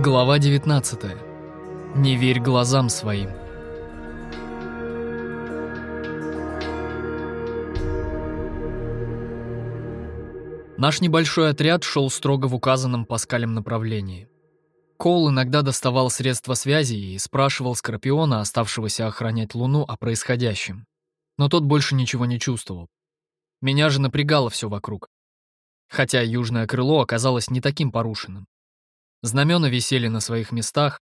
Глава 19. Не верь глазам своим. Наш небольшой отряд шел строго в указанном Паскалем направлении. Коул иногда доставал средства связи и спрашивал Скорпиона, оставшегося охранять Луну, о происходящем. Но тот больше ничего не чувствовал. Меня же напрягало все вокруг. Хотя южное крыло оказалось не таким порушенным. Знамена висели на своих местах,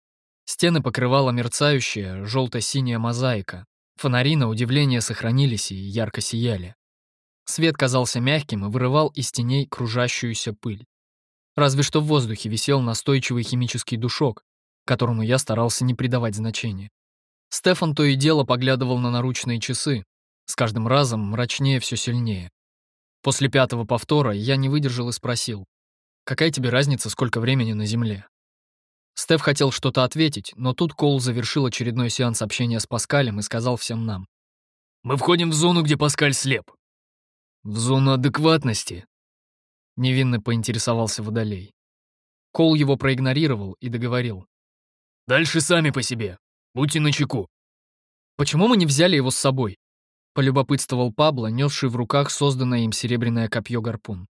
стены покрывала мерцающая желто-синяя мозаика, фонари, на удивление, сохранились и ярко сияли. Свет казался мягким и вырывал из теней кружащуюся пыль. Разве что в воздухе висел настойчивый химический душок, которому я старался не придавать значения. Стефан то и дело поглядывал на наручные часы, с каждым разом мрачнее все сильнее. После пятого повтора я не выдержал и спросил, «Какая тебе разница, сколько времени на Земле?» Стеф хотел что-то ответить, но тут Коул завершил очередной сеанс общения с Паскалем и сказал всем нам. «Мы входим в зону, где Паскаль слеп». «В зону адекватности?» Невинно поинтересовался Водолей. Коул его проигнорировал и договорил. «Дальше сами по себе. Будьте начеку». «Почему мы не взяли его с собой?» полюбопытствовал Пабло, несший в руках созданное им серебряное копье-гарпун.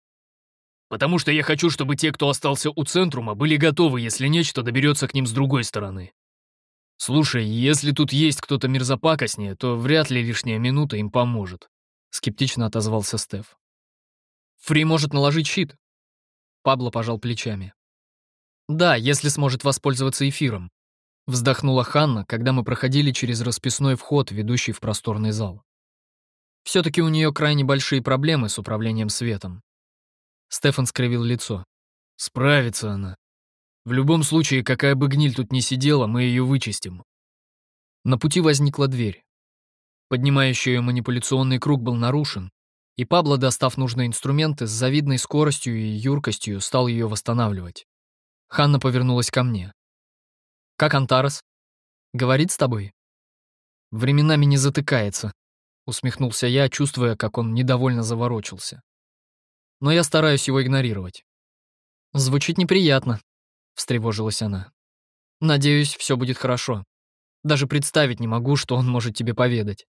«Потому что я хочу, чтобы те, кто остался у Центрума, были готовы, если нечто доберется к ним с другой стороны. Слушай, если тут есть кто-то мерзопакостнее, то вряд ли лишняя минута им поможет», — скептично отозвался Стеф. «Фри может наложить щит». Пабло пожал плечами. «Да, если сможет воспользоваться эфиром», — вздохнула Ханна, когда мы проходили через расписной вход, ведущий в просторный зал. Все-таки у нее крайне большие проблемы с управлением светом. Стефан скривил лицо. Справится она. В любом случае, какая бы гниль тут ни сидела, мы ее вычистим. На пути возникла дверь. Поднимающий ее манипуляционный круг был нарушен, и Пабло, достав нужные инструменты, с завидной скоростью и юркостью стал ее восстанавливать. Ханна повернулась ко мне. «Как Антарес? Говорит с тобой?» «Временами не затыкается», Усмехнулся я, чувствуя, как он недовольно заворочился. Но я стараюсь его игнорировать. Звучит неприятно, встревожилась она. Надеюсь, все будет хорошо. Даже представить не могу, что он может тебе поведать.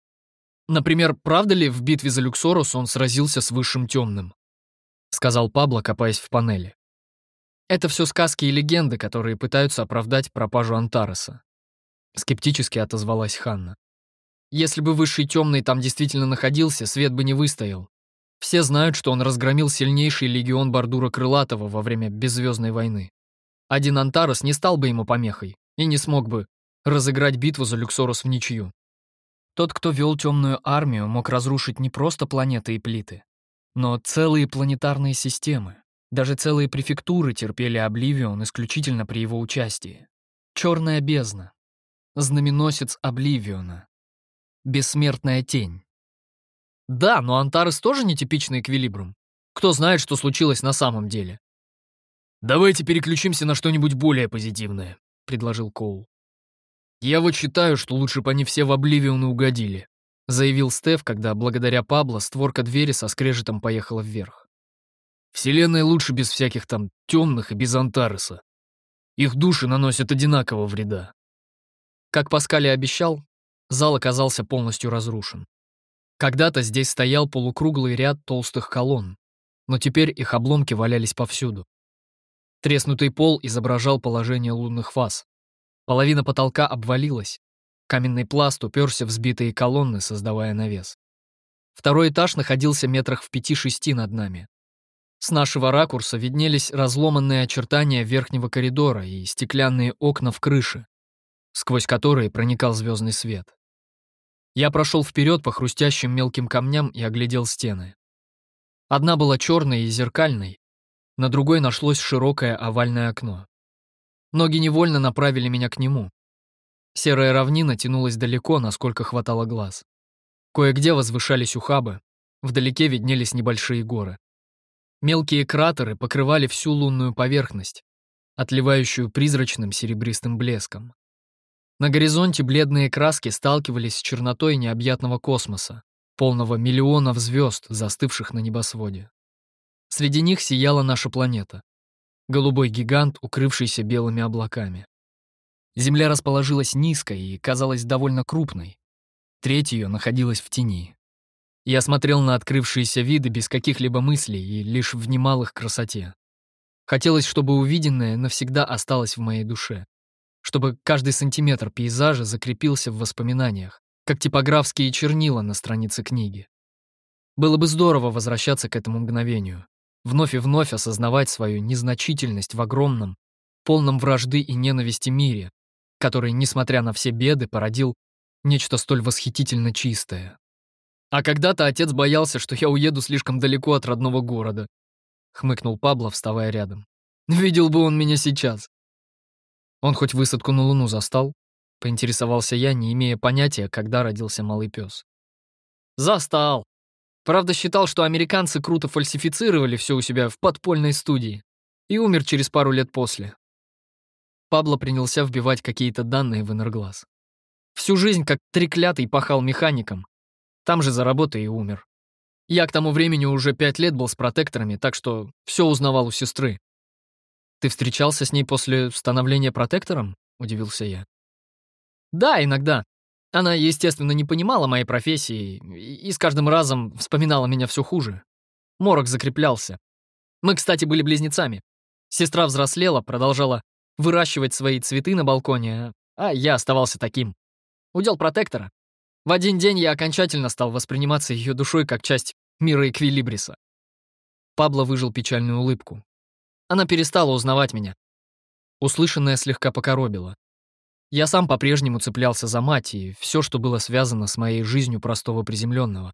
Например, правда ли в битве за Люксорус он сразился с Высшим Темным? Сказал Пабло, копаясь в панели. Это все сказки и легенды, которые пытаются оправдать пропажу Антареса. Скептически отозвалась Ханна. Если бы Высший Темный там действительно находился, свет бы не выстоял. Все знают, что он разгромил сильнейший легион Бардура Крылатого во время Беззвездной войны. Один Антарес не стал бы ему помехой и не смог бы разыграть битву за Люксорус в ничью. Тот, кто вел темную армию, мог разрушить не просто планеты и плиты, но целые планетарные системы. Даже целые префектуры терпели Обливион исключительно при его участии. Черная бездна. Знаменосец Обливиона. Бессмертная тень. Да, но Антарес тоже нетипичный эквилибрум. Кто знает, что случилось на самом деле. «Давайте переключимся на что-нибудь более позитивное», — предложил Коул. «Я вот считаю, что лучше бы они все в Обливион угодили», — заявил Стеф, когда, благодаря Пабло, створка двери со скрежетом поехала вверх. «Вселенная лучше без всяких там темных и без Антареса. Их души наносят одинаково вреда». Как Паскали обещал, Зал оказался полностью разрушен. Когда-то здесь стоял полукруглый ряд толстых колонн, но теперь их обломки валялись повсюду. Треснутый пол изображал положение лунных фаз. Половина потолка обвалилась. Каменный пласт уперся в сбитые колонны, создавая навес. Второй этаж находился метрах в пяти-шести над нами. С нашего ракурса виднелись разломанные очертания верхнего коридора и стеклянные окна в крыше, сквозь которые проникал звездный свет. Я прошел вперед по хрустящим мелким камням и оглядел стены. Одна была черной и зеркальной, на другой нашлось широкое овальное окно. Ноги невольно направили меня к нему. Серая равнина тянулась далеко, насколько хватало глаз. Кое-где возвышались ухабы, вдалеке виднелись небольшие горы. Мелкие кратеры покрывали всю лунную поверхность, отливающую призрачным серебристым блеском. На горизонте бледные краски сталкивались с чернотой необъятного космоса, полного миллионов звезд, застывших на небосводе. Среди них сияла наша планета. голубой гигант, укрывшийся белыми облаками. Земля расположилась низко и казалась довольно крупной. Треть ее находилась в тени. Я смотрел на открывшиеся виды без каких-либо мыслей и лишь внимал их красоте. Хотелось, чтобы увиденное навсегда осталось в моей душе. Чтобы каждый сантиметр пейзажа закрепился в воспоминаниях, как типографские чернила на странице книги. Было бы здорово возвращаться к этому мгновению, вновь и вновь осознавать свою незначительность в огромном, полном вражды и ненависти мире, который, несмотря на все беды, породил нечто столь восхитительно чистое. А когда-то отец боялся, что я уеду слишком далеко от родного города, хмыкнул Пабло, вставая рядом. Видел бы он меня сейчас. Он хоть высадку на Луну застал? Поинтересовался я, не имея понятия, когда родился малый пес. Застал. Правда, считал, что американцы круто фальсифицировали все у себя в подпольной студии и умер через пару лет после. Пабло принялся вбивать какие-то данные в энерглаз. Всю жизнь как треклятый пахал механиком. Там же за работой и умер. Я к тому времени уже пять лет был с протекторами, так что все узнавал у сестры. «Ты встречался с ней после становления протектором?» — удивился я. «Да, иногда. Она, естественно, не понимала моей профессии и с каждым разом вспоминала меня все хуже. Морок закреплялся. Мы, кстати, были близнецами. Сестра взрослела, продолжала выращивать свои цветы на балконе, а я оставался таким. Удел протектора. В один день я окончательно стал восприниматься ее душой как часть мира Эквилибриса. Пабло выжил печальную улыбку. Она перестала узнавать меня. Услышанное слегка покоробило. Я сам по-прежнему цеплялся за мать и все, что было связано с моей жизнью простого приземленного.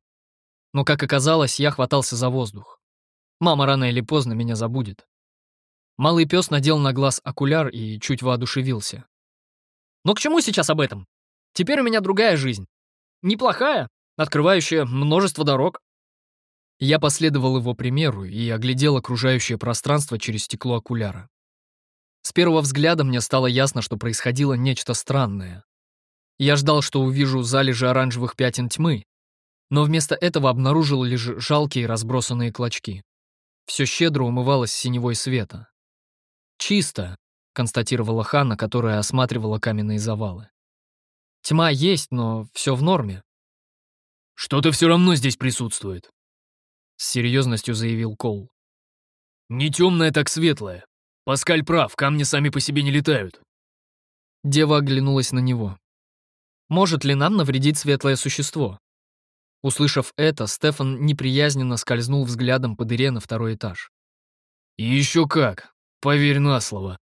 Но, как оказалось, я хватался за воздух. Мама рано или поздно меня забудет. Малый пес надел на глаз окуляр и чуть воодушевился. «Но к чему сейчас об этом? Теперь у меня другая жизнь. Неплохая, открывающая множество дорог». Я последовал его примеру и оглядел окружающее пространство через стекло окуляра. С первого взгляда мне стало ясно, что происходило нечто странное. Я ждал, что увижу залежи оранжевых пятен тьмы, но вместо этого обнаружил лишь жалкие разбросанные клочки. Все щедро умывалось синевой света. «Чисто», — констатировала Ханна, которая осматривала каменные завалы. «Тьма есть, но все в норме». «Что-то все равно здесь присутствует», — с серьезностью заявил Кол. «Не темное, так светлое. Паскаль прав, камни сами по себе не летают. Дева оглянулась на него. Может ли нам навредить светлое существо? Услышав это, Стефан неприязненно скользнул взглядом по дыре на второй этаж. Еще как, поверь на слово.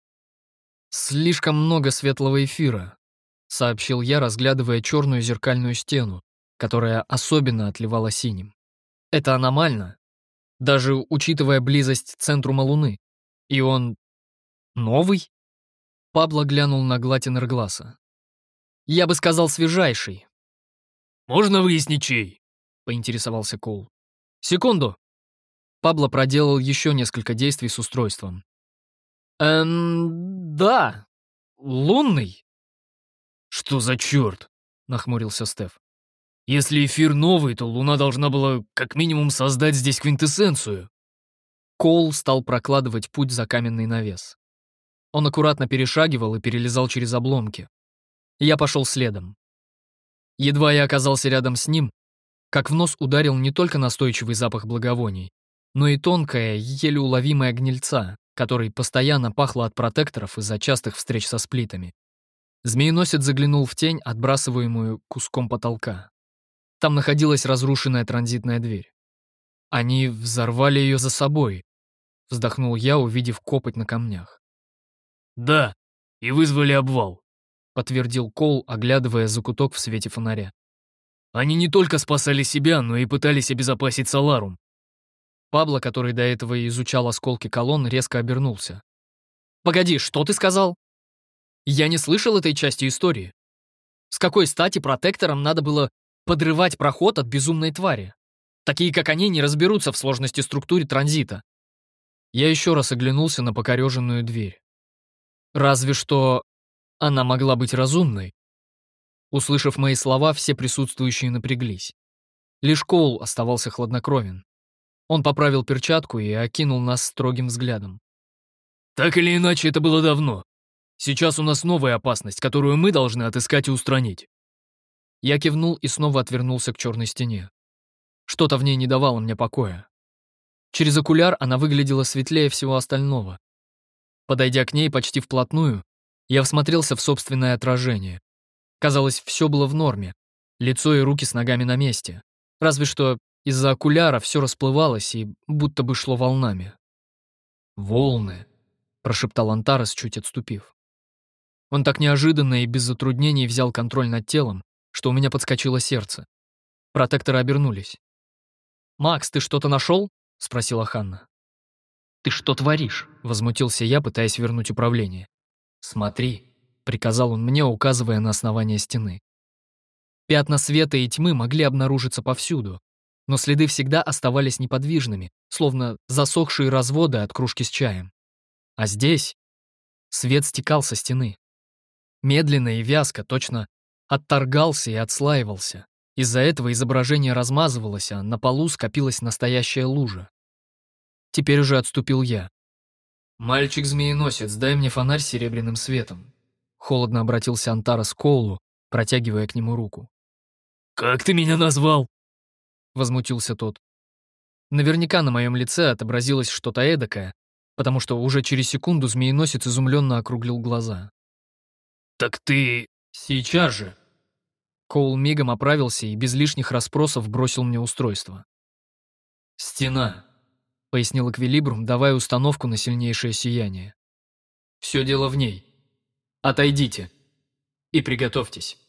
Слишком много светлого эфира, сообщил я, разглядывая черную зеркальную стену, которая особенно отливала синим. Это аномально, даже учитывая близость центрума Луны. И он Новый? Пабло глянул на гладь Энергласа. Я бы сказал, свежайший. Можно выяснить, чей? Поинтересовался Коул. Секунду. Пабло проделал еще несколько действий с устройством. Эм, да. Лунный. Что за черт? Нахмурился Стеф. Если эфир новый, то Луна должна была как минимум создать здесь квинтэссенцию. Коул стал прокладывать путь за каменный навес. Он аккуратно перешагивал и перелезал через обломки. Я пошел следом. Едва я оказался рядом с ним, как в нос ударил не только настойчивый запах благовоний, но и тонкая, еле уловимая гнильца, которой постоянно пахло от протекторов из-за частых встреч со сплитами. Змееносец заглянул в тень, отбрасываемую куском потолка. Там находилась разрушенная транзитная дверь. Они взорвали ее за собой, вздохнул я, увидев копоть на камнях. «Да, и вызвали обвал», — подтвердил Кол, оглядывая закуток в свете фонаря. «Они не только спасали себя, но и пытались обезопасить Саларум». Пабло, который до этого изучал осколки колонн, резко обернулся. «Погоди, что ты сказал?» «Я не слышал этой части истории. С какой стати протекторам надо было подрывать проход от безумной твари? Такие, как они, не разберутся в сложности структуры транзита». Я еще раз оглянулся на покореженную дверь. Разве что она могла быть разумной. Услышав мои слова, все присутствующие напряглись. Лишь Коул оставался хладнокровен. Он поправил перчатку и окинул нас строгим взглядом. Так или иначе, это было давно. Сейчас у нас новая опасность, которую мы должны отыскать и устранить. Я кивнул и снова отвернулся к черной стене. Что-то в ней не давало мне покоя. Через окуляр она выглядела светлее всего остального. Подойдя к ней почти вплотную, я всмотрелся в собственное отражение. Казалось, все было в норме. Лицо и руки с ногами на месте. Разве что из-за окуляра все расплывалось и будто бы шло волнами. «Волны», — прошептал Антарес, чуть отступив. Он так неожиданно и без затруднений взял контроль над телом, что у меня подскочило сердце. Протекторы обернулись. «Макс, ты что-то нашел?» — спросила Ханна. «Ты что творишь?» — возмутился я, пытаясь вернуть управление. «Смотри», — приказал он мне, указывая на основание стены. Пятна света и тьмы могли обнаружиться повсюду, но следы всегда оставались неподвижными, словно засохшие разводы от кружки с чаем. А здесь свет стекал со стены. Медленно и вязко, точно отторгался и отслаивался. Из-за этого изображение размазывалось, а на полу скопилась настоящая лужа. Теперь уже отступил я. «Мальчик-змееносец, дай мне фонарь с серебряным светом», — холодно обратился Антарас к Коулу, протягивая к нему руку. «Как ты меня назвал?» — возмутился тот. Наверняка на моем лице отобразилось что-то эдакое, потому что уже через секунду змееносец изумленно округлил глаза. «Так ты...» «Сейчас же!» Коул мигом оправился и без лишних расспросов бросил мне устройство. «Стена», — пояснил Эквилибрум, давая установку на сильнейшее сияние. «Все дело в ней. Отойдите. И приготовьтесь.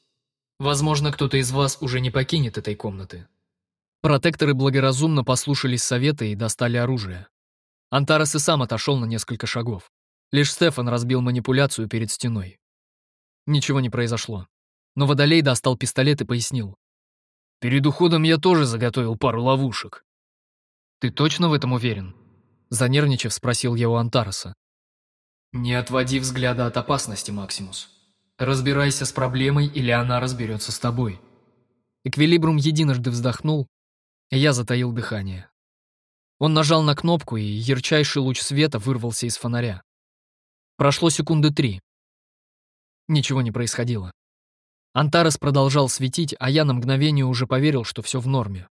Возможно, кто-то из вас уже не покинет этой комнаты». Протекторы благоразумно послушались совета и достали оружие. Антарес и сам отошел на несколько шагов. Лишь Стефан разбил манипуляцию перед стеной. Ничего не произошло. Но Водолей достал пистолет и пояснил. «Перед уходом я тоже заготовил пару ловушек». «Ты точно в этом уверен?» Занервничав, спросил я у Антареса. «Не отводи взгляда от опасности, Максимус. Разбирайся с проблемой, или она разберется с тобой». Эквилибрум единожды вздохнул, и я затаил дыхание. Он нажал на кнопку, и ярчайший луч света вырвался из фонаря. Прошло секунды три. Ничего не происходило. Антарес продолжал светить, а я на мгновение уже поверил, что все в норме.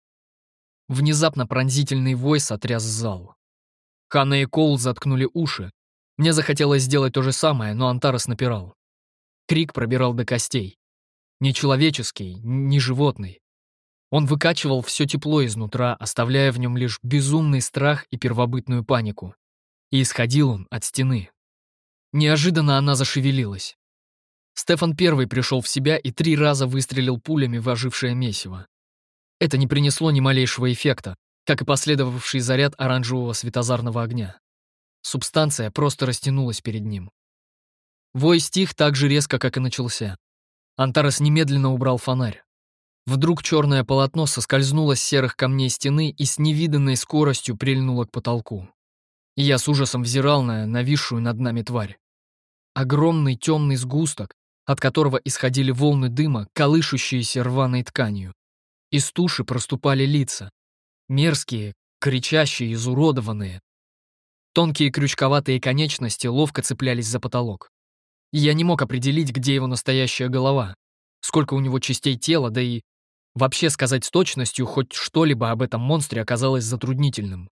Внезапно пронзительный вой сотряс зал. Ханна и Коул заткнули уши. Мне захотелось сделать то же самое, но Антарес напирал. Крик пробирал до костей. Не человеческий, не животный. Он выкачивал все тепло изнутра, оставляя в нем лишь безумный страх и первобытную панику. И исходил он от стены. Неожиданно она зашевелилась. Стефан первый пришел в себя и три раза выстрелил пулями в ожившее месиво. Это не принесло ни малейшего эффекта, как и последовавший заряд оранжевого светозарного огня. Субстанция просто растянулась перед ним. Вой стих так же резко, как и начался. Антарес немедленно убрал фонарь. Вдруг черное полотно соскользнуло с серых камней стены и с невиданной скоростью прильнуло к потолку. я с ужасом взирал на нависшую над нами тварь. Огромный темный сгусток, от которого исходили волны дыма, колышущиеся рваной тканью. Из туши проступали лица. Мерзкие, кричащие, изуродованные. Тонкие крючковатые конечности ловко цеплялись за потолок. я не мог определить, где его настоящая голова, сколько у него частей тела, да и вообще сказать с точностью хоть что-либо об этом монстре оказалось затруднительным.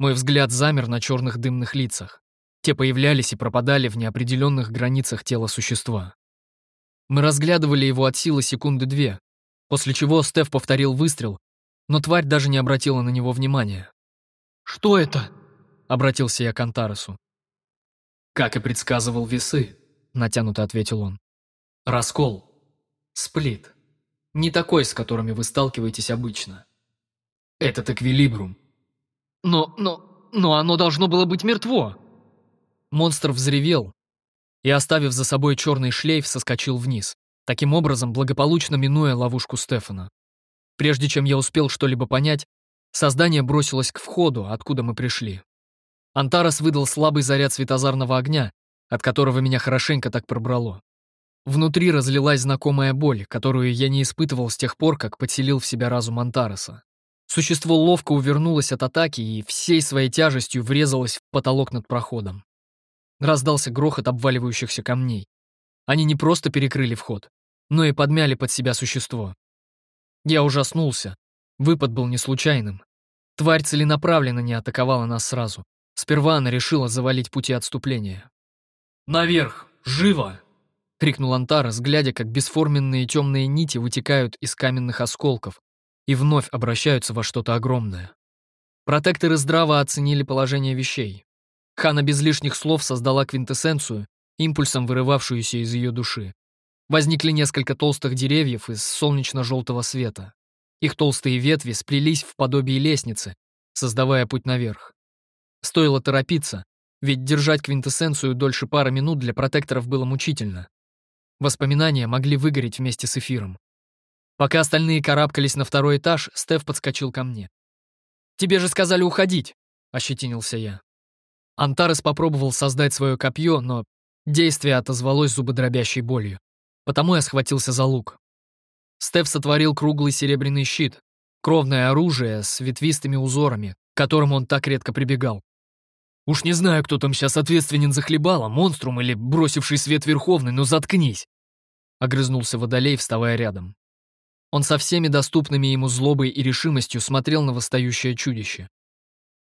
Мой взгляд замер на черных дымных лицах. Те появлялись и пропадали в неопределенных границах тела существа. Мы разглядывали его от силы секунды две, после чего Стеф повторил выстрел, но тварь даже не обратила на него внимания. «Что это?» — обратился я к Антаресу. «Как и предсказывал весы», — натянуто ответил он. «Раскол. Сплит. Не такой, с которыми вы сталкиваетесь обычно. Этот эквилибрум». «Но, но, но оно должно было быть мертво!» Монстр взревел, и, оставив за собой черный шлейф, соскочил вниз, таким образом благополучно минуя ловушку Стефана. Прежде чем я успел что-либо понять, создание бросилось к входу, откуда мы пришли. Антарас выдал слабый заряд светозарного огня, от которого меня хорошенько так пробрало. Внутри разлилась знакомая боль, которую я не испытывал с тех пор, как подселил в себя разум Антараса. Существо ловко увернулось от атаки и всей своей тяжестью врезалось в потолок над проходом. Раздался грохот обваливающихся камней. Они не просто перекрыли вход, но и подмяли под себя существо. Я ужаснулся. Выпад был не случайным. Тварь целенаправленно не атаковала нас сразу. Сперва она решила завалить пути отступления. «Наверх! Живо!» — крикнул Антарес, глядя, как бесформенные темные нити вытекают из каменных осколков и вновь обращаются во что-то огромное. Протекторы здраво оценили положение вещей. Хана без лишних слов создала квинтэссенцию, импульсом вырывавшуюся из ее души. Возникли несколько толстых деревьев из солнечно-желтого света. Их толстые ветви сплелись в подобие лестницы, создавая путь наверх. Стоило торопиться, ведь держать квинтэссенцию дольше пары минут для протекторов было мучительно. Воспоминания могли выгореть вместе с эфиром. Пока остальные карабкались на второй этаж, Стеф подскочил ко мне. «Тебе же сказали уходить!» — ощетинился я. Антарес попробовал создать свое копье, но действие отозвалось зубодробящей болью. Потому я схватился за лук. Стеф сотворил круглый серебряный щит, кровное оружие с ветвистыми узорами, к которым он так редко прибегал. Уж не знаю, кто там сейчас ответственен за хлебало, монструм или бросивший свет Верховный, но заткнись!» Огрызнулся Водолей, вставая рядом. Он со всеми доступными ему злобой и решимостью смотрел на восстающее чудище.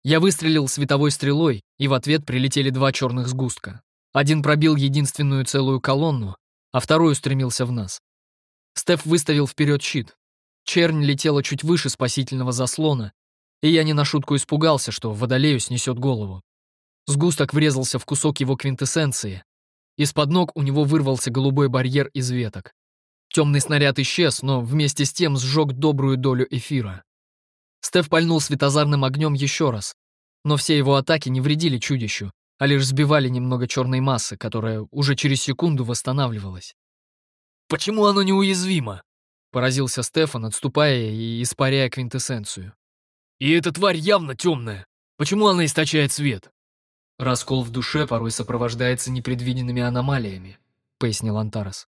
Я выстрелил световой стрелой, и в ответ прилетели два черных сгустка. Один пробил единственную целую колонну, а второй устремился в нас. Стеф выставил вперед щит. Чернь летела чуть выше спасительного заслона, и я не на шутку испугался, что водолею снесет голову. Сгусток врезался в кусок его квинтэссенции. Из-под ног у него вырвался голубой барьер из веток. Темный снаряд исчез, но вместе с тем сжег добрую долю эфира. Стеф пальнул светозарным огнем еще раз, но все его атаки не вредили чудищу, а лишь сбивали немного черной массы, которая уже через секунду восстанавливалась. «Почему оно неуязвимо?» — поразился Стефан, отступая и испаряя квинтэссенцию. «И эта тварь явно темная. Почему она источает свет?» «Раскол в душе порой сопровождается непредвиденными аномалиями», — пояснил Антарес.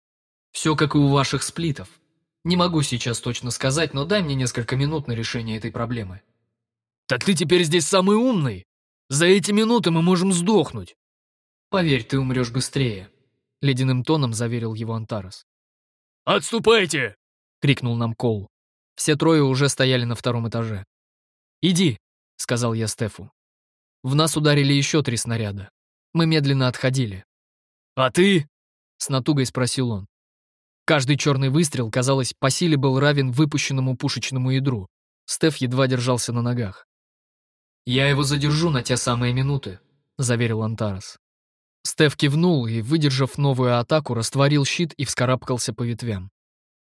«Все как и у ваших сплитов. Не могу сейчас точно сказать, но дай мне несколько минут на решение этой проблемы». «Так ты теперь здесь самый умный? За эти минуты мы можем сдохнуть». «Поверь, ты умрешь быстрее», — ледяным тоном заверил его Антарес. «Отступайте!» — крикнул нам Коул. Все трое уже стояли на втором этаже. «Иди», — сказал я Стефу. В нас ударили еще три снаряда. Мы медленно отходили. «А ты?» — с натугой спросил он. Каждый черный выстрел, казалось, по силе был равен выпущенному пушечному ядру. Стеф едва держался на ногах. «Я его задержу на те самые минуты», — заверил Антарес. Стеф кивнул и, выдержав новую атаку, растворил щит и вскарабкался по ветвям.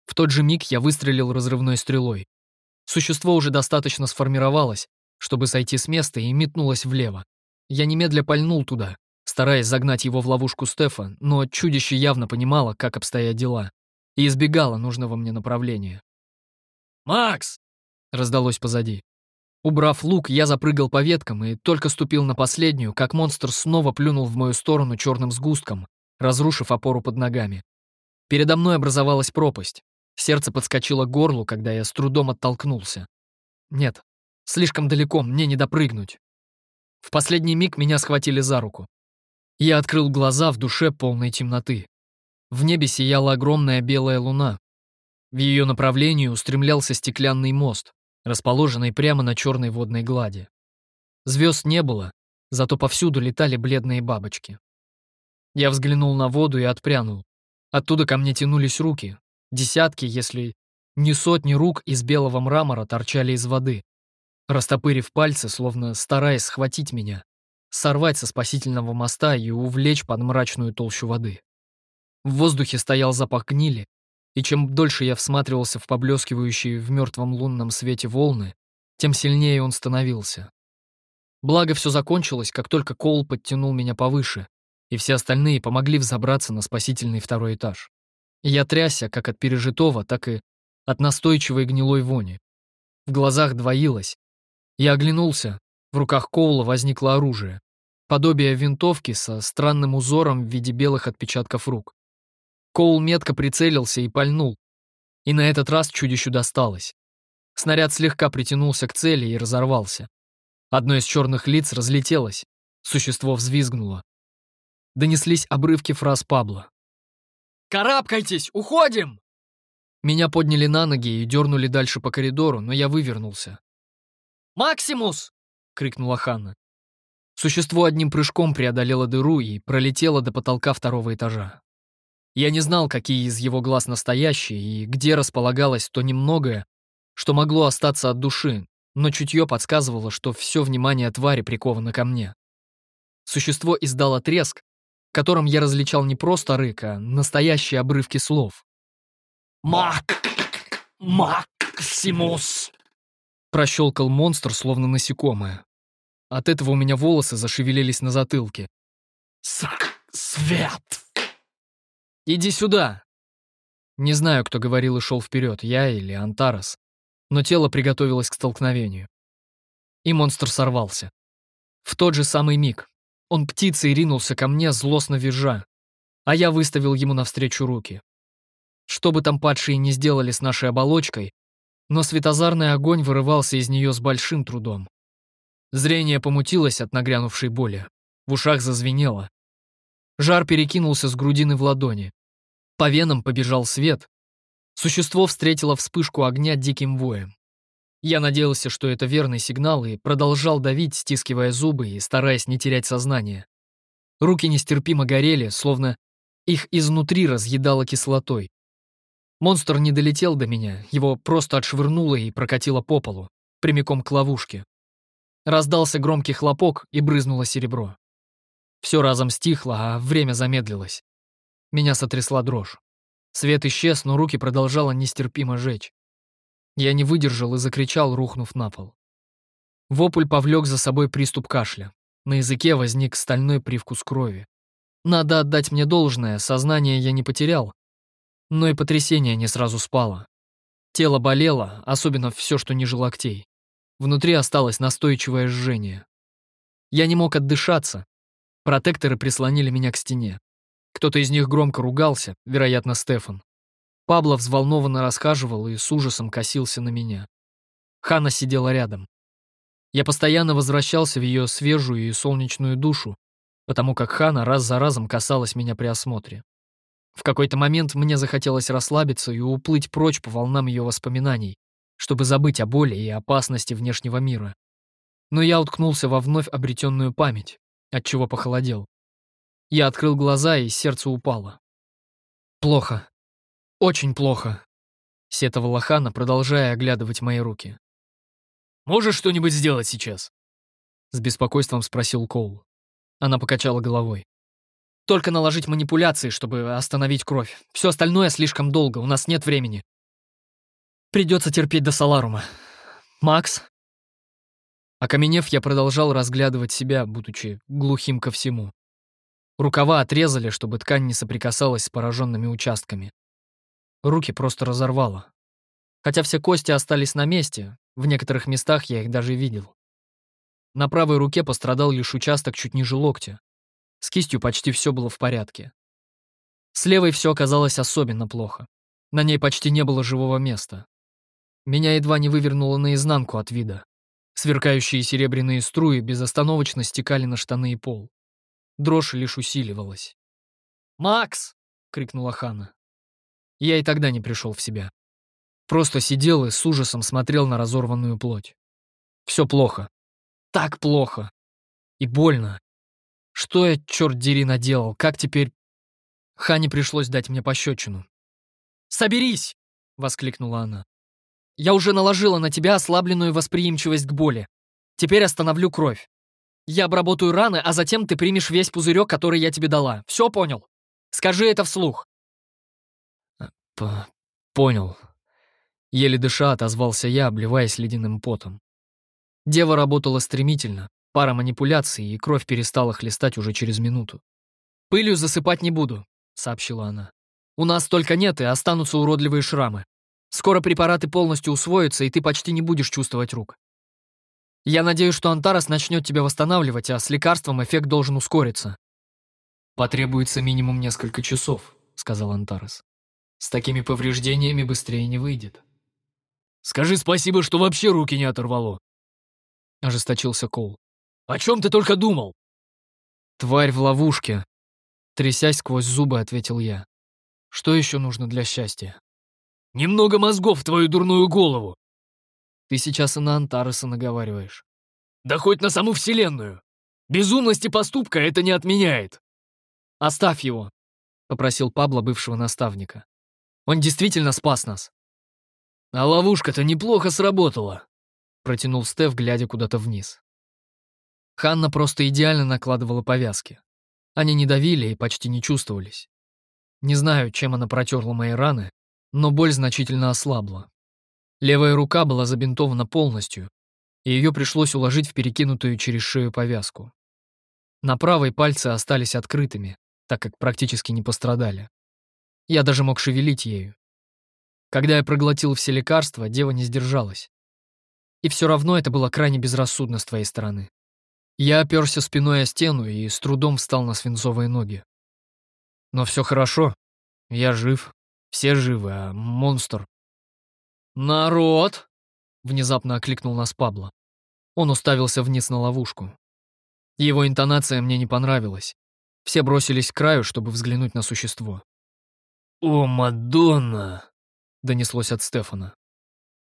В тот же миг я выстрелил разрывной стрелой. Существо уже достаточно сформировалось, чтобы сойти с места, и метнулась влево. Я немедля пальнул туда, стараясь загнать его в ловушку Стефа, но чудище явно понимало, как обстоят дела, и избегало нужного мне направления. «Макс!» — раздалось позади. Убрав лук, я запрыгал по веткам и только ступил на последнюю, как монстр снова плюнул в мою сторону черным сгустком, разрушив опору под ногами. Передо мной образовалась пропасть. Сердце подскочило к горлу, когда я с трудом оттолкнулся. Нет, Слишком далеко, мне не допрыгнуть. В последний миг меня схватили за руку. Я открыл глаза в душе полной темноты. В небе сияла огромная белая луна. В ее направлении устремлялся стеклянный мост, расположенный прямо на черной водной глади. Звезд не было, зато повсюду летали бледные бабочки. Я взглянул на воду и отпрянул. Оттуда ко мне тянулись руки. Десятки, если не сотни рук из белого мрамора торчали из воды растопырив пальцы, словно стараясь схватить меня, сорвать со спасительного моста и увлечь под мрачную толщу воды. В воздухе стоял запах гнили, и чем дольше я всматривался в поблескивающие в мертвом лунном свете волны, тем сильнее он становился. Благо, все закончилось, как только Коул подтянул меня повыше, и все остальные помогли взобраться на спасительный второй этаж. Я трясся как от пережитого, так и от настойчивой гнилой вони. В глазах двоилось, я оглянулся. В руках Коула возникло оружие. Подобие винтовки со странным узором в виде белых отпечатков рук. Коул метко прицелился и пальнул. И на этот раз чудищу досталось. Снаряд слегка притянулся к цели и разорвался. Одно из черных лиц разлетелось. Существо взвизгнуло. Донеслись обрывки фраз Пабло. «Карабкайтесь! Уходим!» Меня подняли на ноги и дернули дальше по коридору, но я вывернулся. «Максимус!» — крикнула Ханна. Существо одним прыжком преодолело дыру и пролетело до потолка второго этажа. Я не знал, какие из его глаз настоящие и где располагалось то немногое, что могло остаться от души, но чутье подсказывало, что все внимание твари приковано ко мне. Существо издало треск, в котором я различал не просто рык, а настоящие обрывки слов. «Мак! Максимус!» Прощелкал монстр, словно насекомое. От этого у меня волосы зашевелились на затылке. «Свет!» «Иди сюда!» Не знаю, кто говорил и шел вперед, я или Антарас, но тело приготовилось к столкновению. И монстр сорвался. В тот же самый миг он птицей ринулся ко мне, злостно визжа, а я выставил ему навстречу руки. Что бы там падшие не сделали с нашей оболочкой, но светозарный огонь вырывался из нее с большим трудом. Зрение помутилось от нагрянувшей боли, в ушах зазвенело. Жар перекинулся с грудины в ладони. По венам побежал свет. Существо встретило вспышку огня диким воем. Я надеялся, что это верный сигнал, и продолжал давить, стискивая зубы и стараясь не терять сознание. Руки нестерпимо горели, словно их изнутри разъедало кислотой. Монстр не долетел до меня, его просто отшвырнуло и прокатило по полу, прямиком к ловушке. Раздался громкий хлопок и брызнуло серебро. Все разом стихло, а время замедлилось. Меня сотрясла дрожь. Свет исчез, но руки продолжало нестерпимо жечь. Я не выдержал и закричал, рухнув на пол. Вопль повлек за собой приступ кашля. На языке возник стальной привкус крови. Надо отдать мне должное, сознание я не потерял, но и потрясение не сразу спало. Тело болело, особенно все, что ниже локтей. Внутри осталось настойчивое жжение. Я не мог отдышаться. Протекторы прислонили меня к стене. Кто-то из них громко ругался, вероятно, Стефан. Пабло взволнованно расхаживал и с ужасом косился на меня. Хана сидела рядом. Я постоянно возвращался в ее свежую и солнечную душу, потому как Хана раз за разом касалась меня при осмотре. В какой-то момент мне захотелось расслабиться и уплыть прочь по волнам ее воспоминаний, чтобы забыть о боли и опасности внешнего мира. Но я уткнулся во вновь обретенную память, отчего похолодел. Я открыл глаза, и сердце упало. «Плохо. Очень плохо», — сетовала Хана, продолжая оглядывать мои руки. «Можешь что-нибудь сделать сейчас?» — с беспокойством спросил Коул. Она покачала головой. «Только наложить манипуляции, чтобы остановить кровь. Все остальное слишком долго, у нас нет времени. Придется терпеть до Саларума. Макс?» Окаменев, я продолжал разглядывать себя, будучи глухим ко всему. Рукава отрезали, чтобы ткань не соприкасалась с пораженными участками. Руки просто разорвало. Хотя все кости остались на месте, в некоторых местах я их даже видел. На правой руке пострадал лишь участок чуть ниже локтя. С кистью почти все было в порядке. С левой все оказалось особенно плохо. На ней почти не было живого места. Меня едва не вывернуло наизнанку от вида. Сверкающие серебряные струи безостановочно стекали на штаны и пол. Дрожь лишь усиливалась. «Макс!» — крикнула Хана. Я и тогда не пришел в себя. Просто сидел и с ужасом смотрел на разорванную плоть. Все плохо. Так плохо. И больно. Что я, черт дери, наделал? Как теперь... Хане пришлось дать мне пощечину. «Соберись!» — воскликнула она. «Я уже наложила на тебя ослабленную восприимчивость к боли. Теперь остановлю кровь. Я обработаю раны, а затем ты примешь весь пузырек, который я тебе дала. Все понял? Скажи это вслух. П понял. Еле дыша отозвался я, обливаясь ледяным потом. Дева работала стремительно, пара манипуляций, и кровь перестала хлестать уже через минуту. «Пылью засыпать не буду», — сообщила она. «У нас только нет, и останутся уродливые шрамы. Скоро препараты полностью усвоятся, и ты почти не будешь чувствовать рук. Я надеюсь, что Антарас начнет тебя восстанавливать, а с лекарством эффект должен ускориться. Потребуется минимум несколько часов, сказал Антарас. С такими повреждениями быстрее не выйдет. Скажи спасибо, что вообще руки не оторвало. Ожесточился Кол. О чем ты только думал? Тварь в ловушке, Трясясь сквозь зубы, ответил я. Что еще нужно для счастья? Немного мозгов в твою дурную голову. Ты сейчас и на Антареса наговариваешь. Да хоть на саму Вселенную. Безумности поступка это не отменяет. Оставь его, попросил Пабло бывшего наставника. Он действительно спас нас. А ловушка-то неплохо сработала, протянул Стеф, глядя куда-то вниз. Ханна просто идеально накладывала повязки. Они не давили и почти не чувствовались. Не знаю, чем она протерла мои раны, но боль значительно ослабла. Левая рука была забинтована полностью, и ее пришлось уложить в перекинутую через шею повязку. На правой пальцы остались открытыми, так как практически не пострадали. Я даже мог шевелить ею. Когда я проглотил все лекарства, дева не сдержалась. И все равно это было крайне безрассудно с твоей стороны. Я оперся спиной о стену и с трудом встал на свинцовые ноги. Но все хорошо. Я жив. Все живы, а монстр... «Народ!» — внезапно окликнул нас Пабло. Он уставился вниз на ловушку. Его интонация мне не понравилась. Все бросились к краю, чтобы взглянуть на существо. «О, Мадонна!» — донеслось от Стефана.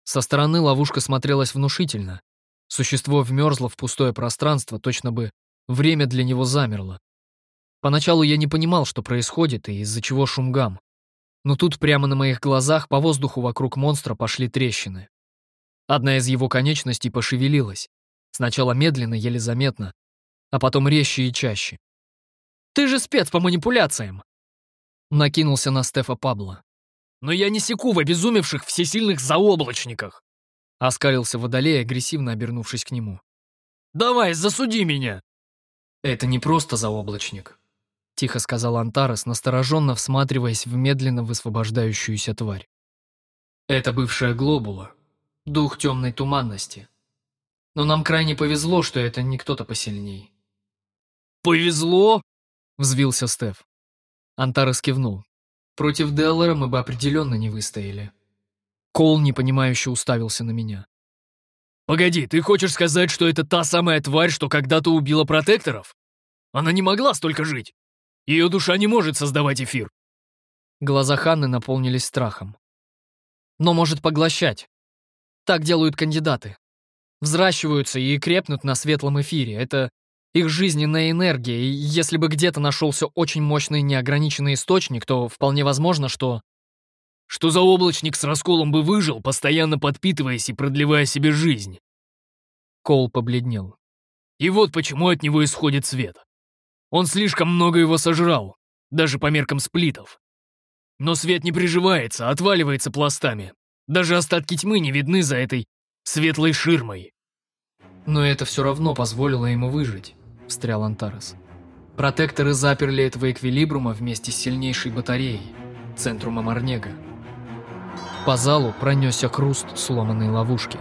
Со стороны ловушка смотрелась внушительно. Существо вмерзло в пустое пространство, точно бы время для него замерло. Поначалу я не понимал, что происходит и из-за чего шум гам. Но тут прямо на моих глазах по воздуху вокруг монстра пошли трещины. Одна из его конечностей пошевелилась. Сначала медленно, еле заметно, а потом резче и чаще. «Ты же спец по манипуляциям!» Накинулся на Стефа Пабло. «Но я не секу в обезумевших всесильных заоблачниках!» Оскалился Водолей, агрессивно обернувшись к нему. «Давай, засуди меня!» «Это не просто заоблачник», — тихо сказал Антарес, настороженно всматриваясь в медленно высвобождающуюся тварь. «Это бывшая глобула, дух темной туманности. Но нам крайне повезло, что это не кто-то посильней». «Повезло?» — взвился Стеф. Антарес кивнул. «Против Деллара мы бы определенно не выстояли». Кол непонимающе уставился на меня. «Погоди, ты хочешь сказать, что это та самая тварь, что когда-то убила протекторов? Она не могла столько жить. Ее душа не может создавать эфир». Глаза Ханны наполнились страхом. «Но может поглощать. Так делают кандидаты. Взращиваются и крепнут на светлом эфире. Это их жизненная энергия, и если бы где-то нашелся очень мощный неограниченный источник, то вполне возможно, что что за облачник с расколом бы выжил, постоянно подпитываясь и продлевая себе жизнь. Кол побледнел. И вот почему от него исходит свет. Он слишком много его сожрал, даже по меркам сплитов. Но свет не приживается, отваливается пластами. Даже остатки тьмы не видны за этой светлой ширмой. Но это все равно позволило ему выжить, встрял Антарес. Протекторы заперли этого эквилибрума вместе с сильнейшей батареей, центрумом Арнега. По залу пронесся хруст сломанной ловушки.